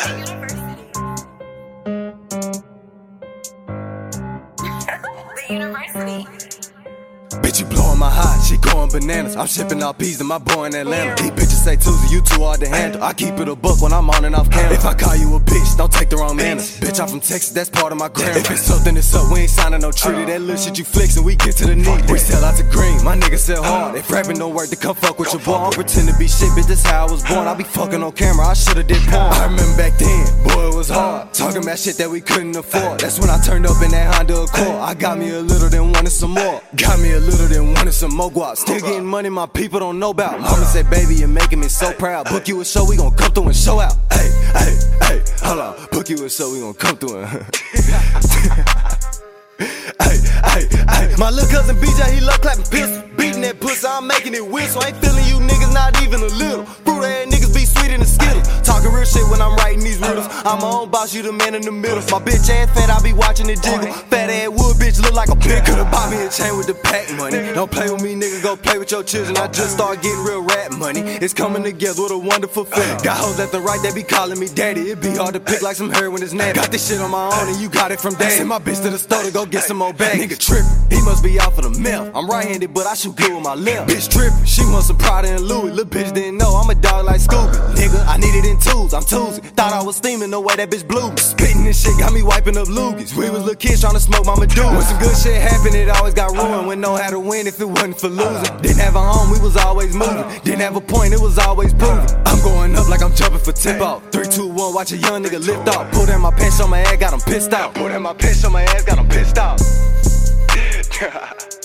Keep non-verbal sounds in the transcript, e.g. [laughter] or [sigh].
[laughs] Bitch, you blowing my hot, she going bananas. I'm shipping out peas to my boy in Atlanta. These bitches say Tuesday, you too hard to handle. I keep it a book when I'm on and off camera. If I call you a bitch, don't take the wrong manners. Bitch, I'm from Texas, that's part of my grammar. If it's something, it's up. We ain't signing no treaty. Uh-huh. That little shit you flexin', we get to the nitty. We sell out to niggas sell hard. If rapping don't work, to come fuck with your boy. I pretend to be shit, bitch, this how I was born. I be fucking on camera, I shoulda did porn. I remember back then, boy, it was hard. Talking about shit that we couldn't afford. That's when I turned up in that Honda Accord. I got me a little, then wanted some more. Got me a little, then wanted some more guap. Still getting money my people don't know about. Mama said, baby, you're making me so proud. Book you a show, we gon' come through and show out. Hey, hey, hey, hold on. Book you a show, we gon' come through and. [laughs] Hey, hey, hey. My little cousin BJ, he love clapping pistol. Making it whistle. Ain't feeling you niggas, not even a little. I'm my own boss, you the man in the middle. My bitch ass fat, I be watching it jiggle. Fat ass wood bitch look like a pig. Could've bought me a chain with the pack money. Don't play with me, nigga, go play with your children. I just start getting real rap money. It's coming together with a wonderful uh-huh. feeling. Got hoes at the right, they be calling me daddy. It be hard to pick like some hair when it's nappy. Got this shit on my own and you got it from daddy. Send my bitch to the store to go get some more bags. Nigga trippin', he must be out for the meth. I'm right handed, but I shoot good with my left. Bitch trippin', she want some Prada and Louis. Little bitch didn't I'm Tuesday. Thought I was steaming the way that bitch blew me. Spittin' this shit got me wiping up loogies. We was little kids trying to smoke my Medusa. When some good shit happened, it always got ruined. When know how to win if it wasn't for losing. Didn't have a home, we was always moving. Didn't have a point, it was always proving. I'm going up like I'm jumping for tip off. Three, two, one, watch a young nigga lift off. Pull down my pants on my ass, got him pissed out. Pull down my pants on my ass, got him pissed off. [laughs]